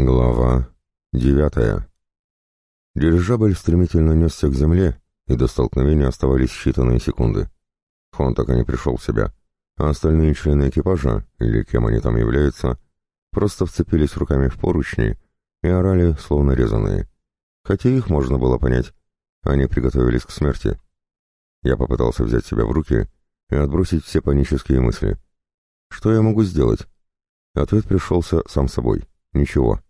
Глава девятая. Дирижабль стремительно несся к земле, и до столкновения оставались считанные секунды. Хон так и не пришел в себя, а остальные члены экипажа, или кем они там являются, просто вцепились руками в поручни и орали, словно резаные. Хотя их можно было понять. Они приготовились к смерти. Я попытался взять себя в руки и отбросить все панические мысли. Что я могу сделать? Ответ пришелся сам собой. Ничего.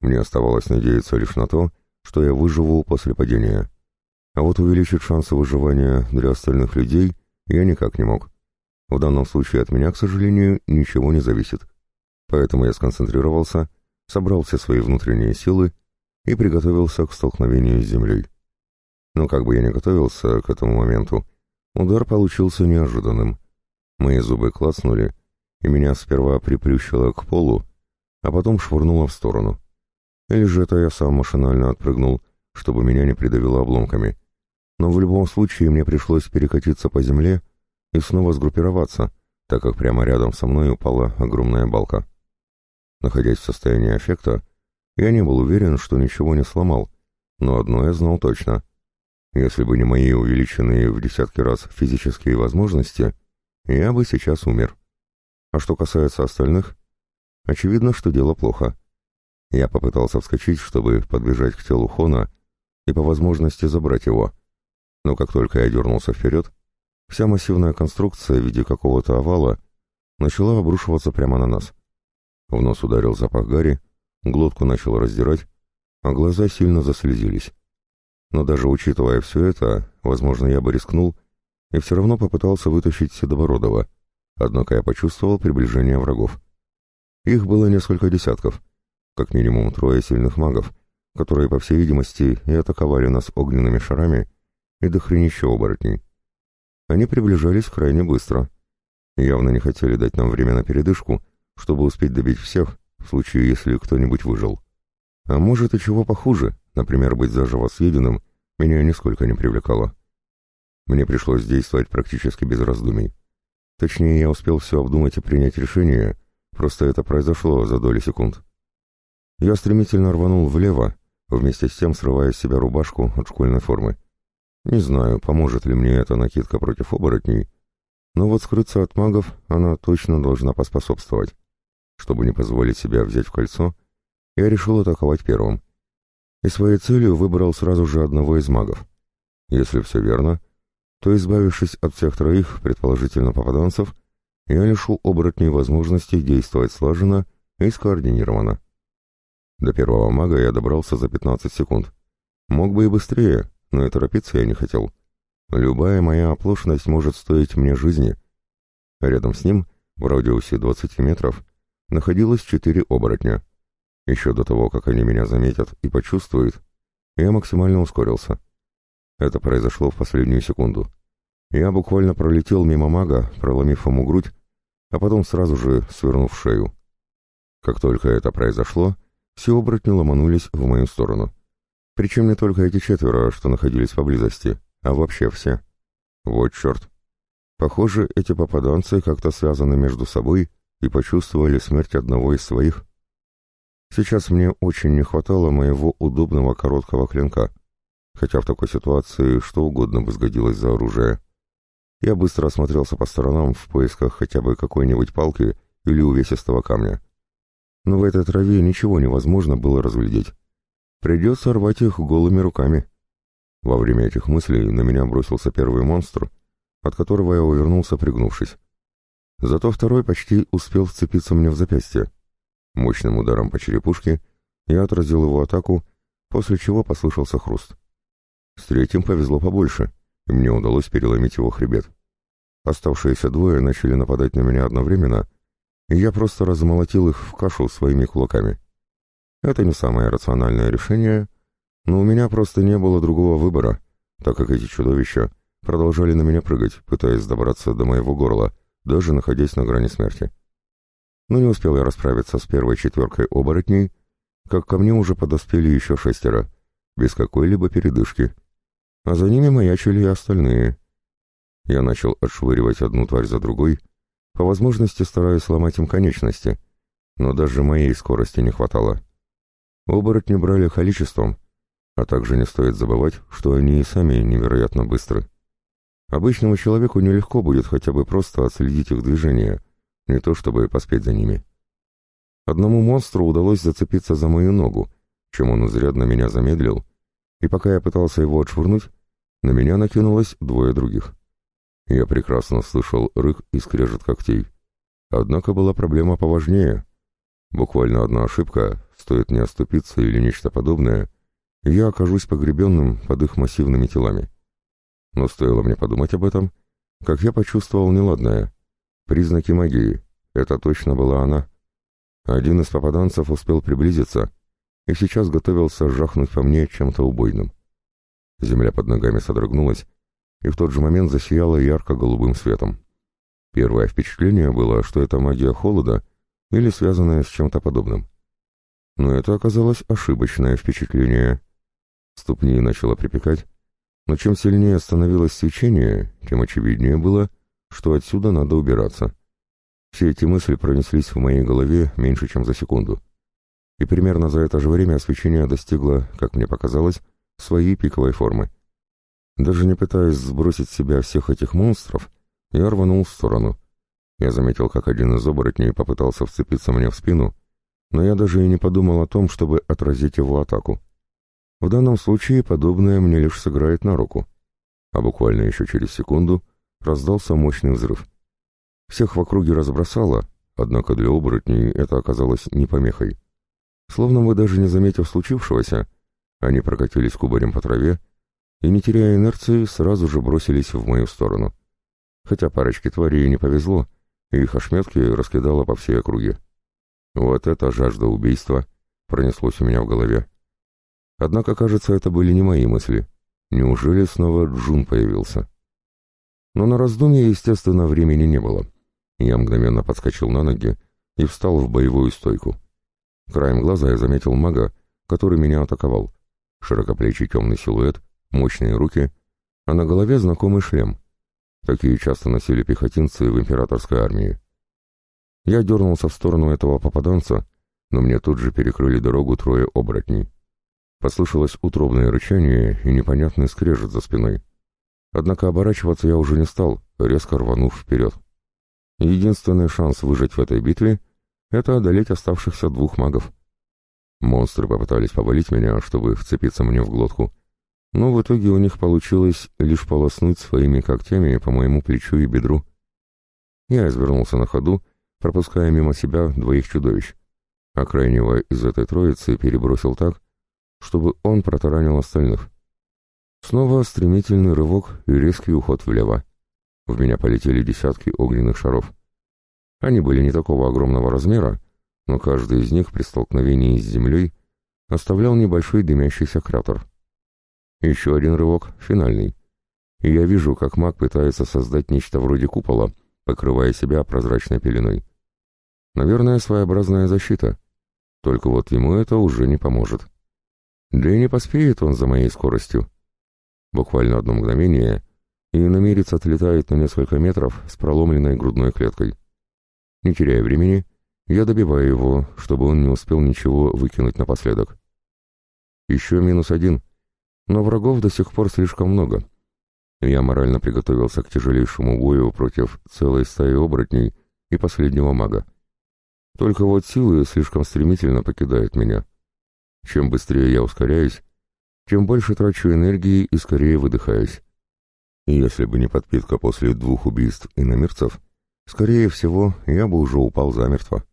Мне оставалось надеяться лишь на то, что я выживу после падения. А вот увеличить шансы выживания для остальных людей я никак не мог. В данном случае от меня, к сожалению, ничего не зависит. Поэтому я сконцентрировался, собрал все свои внутренние силы и приготовился к столкновению с землей. Но как бы я ни готовился к этому моменту, удар получился неожиданным. Мои зубы клацнули, и меня сперва приплющило к полу, а потом швырнуло в сторону. Или же это я сам машинально отпрыгнул, чтобы меня не придавило обломками. Но в любом случае мне пришлось перекатиться по земле и снова сгруппироваться, так как прямо рядом со мной упала огромная балка. Находясь в состоянии аффекта, я не был уверен, что ничего не сломал, но одно я знал точно. Если бы не мои увеличенные в десятки раз физические возможности, я бы сейчас умер. А что касается остальных, очевидно, что дело плохо. Я попытался вскочить, чтобы подбежать к телу Хона и по возможности забрать его. Но как только я дернулся вперед, вся массивная конструкция в виде какого-то овала начала обрушиваться прямо на нас. В нос ударил запах гари, глотку начал раздирать, а глаза сильно заслезились. Но даже учитывая все это, возможно, я бы рискнул и все равно попытался вытащить Седобородова, однако я почувствовал приближение врагов. Их было несколько десятков — как минимум трое сильных магов, которые, по всей видимости, и атаковали нас огненными шарами, и дохренища оборотней. Они приближались крайне быстро. Явно не хотели дать нам время на передышку, чтобы успеть добить всех, в случае, если кто-нибудь выжил. А может и чего похуже, например, быть заживо съеденным, меня нисколько не привлекало. Мне пришлось действовать практически без раздумий. Точнее, я успел все обдумать и принять решение, просто это произошло за доли секунд. Я стремительно рванул влево, вместе с тем срывая с себя рубашку от школьной формы. Не знаю, поможет ли мне эта накидка против оборотней, но вот скрыться от магов она точно должна поспособствовать. Чтобы не позволить себя взять в кольцо, я решил атаковать первым. И своей целью выбрал сразу же одного из магов. Если все верно, то, избавившись от всех троих, предположительно попаданцев, я лишу оборотней возможности действовать слаженно и скоординированно. До первого мага я добрался за 15 секунд. Мог бы и быстрее, но и торопиться я не хотел. Любая моя оплошность может стоить мне жизни. Рядом с ним, в радиусе 20 метров, находилось четыре оборотня. Еще до того, как они меня заметят и почувствуют, я максимально ускорился. Это произошло в последнюю секунду. Я буквально пролетел мимо мага, проломив ему грудь, а потом сразу же свернув шею. Как только это произошло, все оборотни ломанулись в мою сторону. Причем не только эти четверо, что находились поблизости, а вообще все. Вот черт. Похоже, эти попаданцы как-то связаны между собой и почувствовали смерть одного из своих. Сейчас мне очень не хватало моего удобного короткого клинка, хотя в такой ситуации что угодно бы сгодилось за оружие. Я быстро осмотрелся по сторонам в поисках хотя бы какой-нибудь палки или увесистого камня но в этой траве ничего невозможно было разглядеть. Придется рвать их голыми руками. Во время этих мыслей на меня бросился первый монстр, от которого я увернулся, пригнувшись. Зато второй почти успел вцепиться мне в запястье. Мощным ударом по черепушке я отразил его атаку, после чего послышался хруст. С третьим повезло побольше, и мне удалось переломить его хребет. Оставшиеся двое начали нападать на меня одновременно — и я просто размолотил их в кашу своими кулаками. Это не самое рациональное решение, но у меня просто не было другого выбора, так как эти чудовища продолжали на меня прыгать, пытаясь добраться до моего горла, даже находясь на грани смерти. Но не успел я расправиться с первой четверкой оборотней, как ко мне уже подоспели еще шестеро, без какой-либо передышки. А за ними маячили и остальные. Я начал отшвыривать одну тварь за другой, по возможности стараюсь сломать им конечности, но даже моей скорости не хватало. Оборотни брали количеством, а также не стоит забывать, что они и сами невероятно быстры. Обычному человеку нелегко будет хотя бы просто отследить их движение, не то чтобы поспеть за ними. Одному монстру удалось зацепиться за мою ногу, чем он изрядно меня замедлил, и пока я пытался его отшвырнуть, на меня накинулось двое других. Я прекрасно слышал рык и скрежет когтей. Однако была проблема поважнее. Буквально одна ошибка, стоит не оступиться или нечто подобное, я окажусь погребенным под их массивными телами. Но стоило мне подумать об этом, как я почувствовал неладное. Признаки магии. Это точно была она. Один из попаданцев успел приблизиться и сейчас готовился жахнуть по мне чем-то убойным. Земля под ногами содрогнулась, и в тот же момент засияла ярко-голубым светом. Первое впечатление было, что это магия холода или связанная с чем-то подобным. Но это оказалось ошибочное впечатление. Ступни начало припекать, но чем сильнее становилось свечение, тем очевиднее было, что отсюда надо убираться. Все эти мысли пронеслись в моей голове меньше, чем за секунду. И примерно за это же время освещение достигло, как мне показалось, своей пиковой формы. Даже не пытаясь сбросить с себя всех этих монстров, я рванул в сторону. Я заметил, как один из оборотней попытался вцепиться мне в спину, но я даже и не подумал о том, чтобы отразить его атаку. В данном случае подобное мне лишь сыграет на руку. А буквально еще через секунду раздался мощный взрыв. Всех в округе разбросало, однако для оборотней это оказалось не помехой. Словно мы даже не заметив случившегося, они прокатились кубарем по траве и, не теряя инерции, сразу же бросились в мою сторону. Хотя парочке тварей не повезло, и их ошметки раскидало по всей округе. Вот это жажда убийства пронеслось у меня в голове. Однако, кажется, это были не мои мысли. Неужели снова Джун появился? Но на раздумье, естественно, времени не было. Я мгновенно подскочил на ноги и встал в боевую стойку. Краем глаза я заметил мага, который меня атаковал. Широкоплечий темный силуэт, мощные руки, а на голове знакомый шлем. Такие часто носили пехотинцы в императорской армии. Я дернулся в сторону этого попаданца, но мне тут же перекрыли дорогу трое оборотней. Послышалось утробное рычание и непонятный скрежет за спиной. Однако оборачиваться я уже не стал, резко рванув вперед. Единственный шанс выжить в этой битве — это одолеть оставшихся двух магов. Монстры попытались повалить меня, чтобы вцепиться мне в глотку, но в итоге у них получилось лишь полоснуть своими когтями по моему плечу и бедру. Я извернулся на ходу, пропуская мимо себя двоих чудовищ, а крайнего из этой троицы перебросил так, чтобы он протаранил остальных. Снова стремительный рывок и резкий уход влево. В меня полетели десятки огненных шаров. Они были не такого огромного размера, но каждый из них при столкновении с землей оставлял небольшой дымящийся кратер. Еще один рывок, финальный. И я вижу, как маг пытается создать нечто вроде купола, покрывая себя прозрачной пеленой. Наверное, своеобразная защита. Только вот ему это уже не поможет. Да и не поспеет он за моей скоростью. Буквально одно мгновение, и иномерец отлетает на несколько метров с проломленной грудной клеткой. Не теряя времени, я добиваю его, чтобы он не успел ничего выкинуть напоследок. Еще минус один, но врагов до сих пор слишком много. Я морально приготовился к тяжелейшему бою против целой стаи оборотней и последнего мага. Только вот силы слишком стремительно покидают меня. Чем быстрее я ускоряюсь, тем больше трачу энергии и скорее выдыхаюсь. И если бы не подпитка после двух убийств иномирцев, скорее всего, я бы уже упал замертво.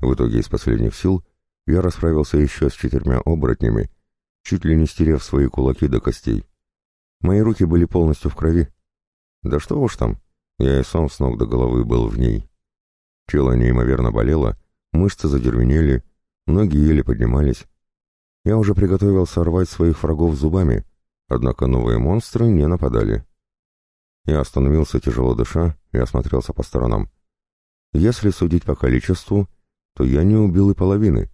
В итоге из последних сил я расправился еще с четырьмя оборотнями, чуть ли не стерев свои кулаки до костей. Мои руки были полностью в крови. Да что уж там, я и сам с ног до головы был в ней. Тело неимоверно болело, мышцы задервенели, ноги еле поднимались. Я уже приготовился рвать своих врагов зубами, однако новые монстры не нападали. Я остановился, тяжело дыша, и осмотрелся по сторонам. Если судить по количеству, то я не убил и половины.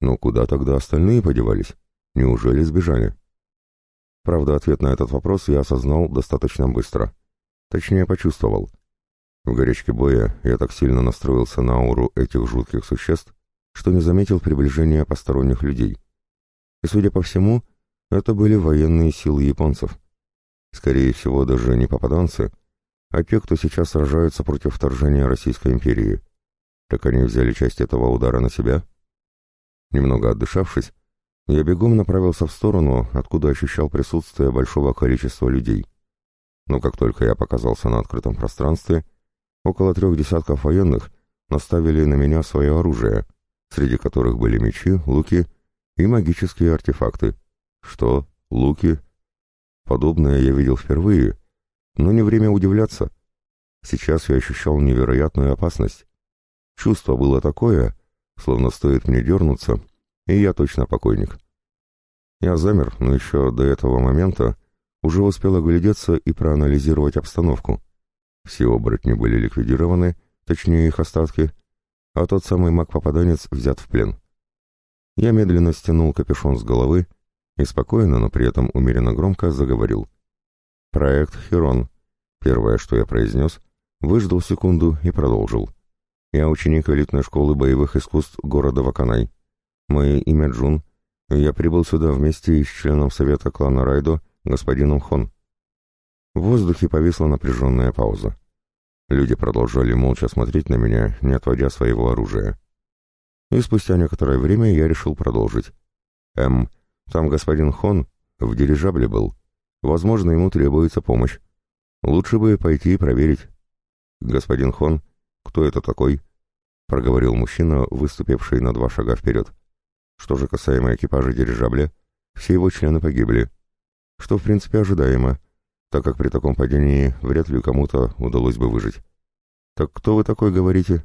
Но куда тогда остальные подевались? Неужели сбежали? Правда, ответ на этот вопрос я осознал достаточно быстро. Точнее, почувствовал. В горячке боя я так сильно настроился на ауру этих жутких существ, что не заметил приближения посторонних людей. И, судя по всему, это были военные силы японцев. Скорее всего, даже не попаданцы, а те, кто сейчас сражаются против вторжения Российской империи. Так они взяли часть этого удара на себя? Немного отдышавшись, я бегом направился в сторону, откуда ощущал присутствие большого количества людей. Но как только я показался на открытом пространстве, около трех десятков военных наставили на меня свое оружие, среди которых были мечи, луки и магические артефакты. Что? Луки? Подобное я видел впервые, но не время удивляться. Сейчас я ощущал невероятную опасность. Чувство было такое, словно стоит мне дернуться, и я точно покойник. Я замер, но еще до этого момента уже успел оглядеться и проанализировать обстановку. Все оборотни были ликвидированы, точнее их остатки, а тот самый маг-попаданец взят в плен. Я медленно стянул капюшон с головы и спокойно, но при этом умеренно громко заговорил. «Проект Херон». Первое, что я произнес, выждал секунду и продолжил. «Я ученик элитной школы боевых искусств города Ваканай. Мое имя Джун, и я прибыл сюда вместе с членом совета клана Райдо, господином Хон». В воздухе повисла напряженная пауза. Люди продолжали молча смотреть на меня, не отводя своего оружия. И спустя некоторое время я решил продолжить. «Эм, там господин Хон в дирижабле был. Возможно, ему требуется помощь. Лучше бы пойти и проверить». «Господин Хон, кто это такой?» — проговорил мужчина, выступивший на два шага вперед. «Что же касаемо экипажа дирижабля, все его члены погибли. Что, в принципе, ожидаемо, так как при таком падении вряд ли кому-то удалось бы выжить. «Так кто вы такой, говорите?»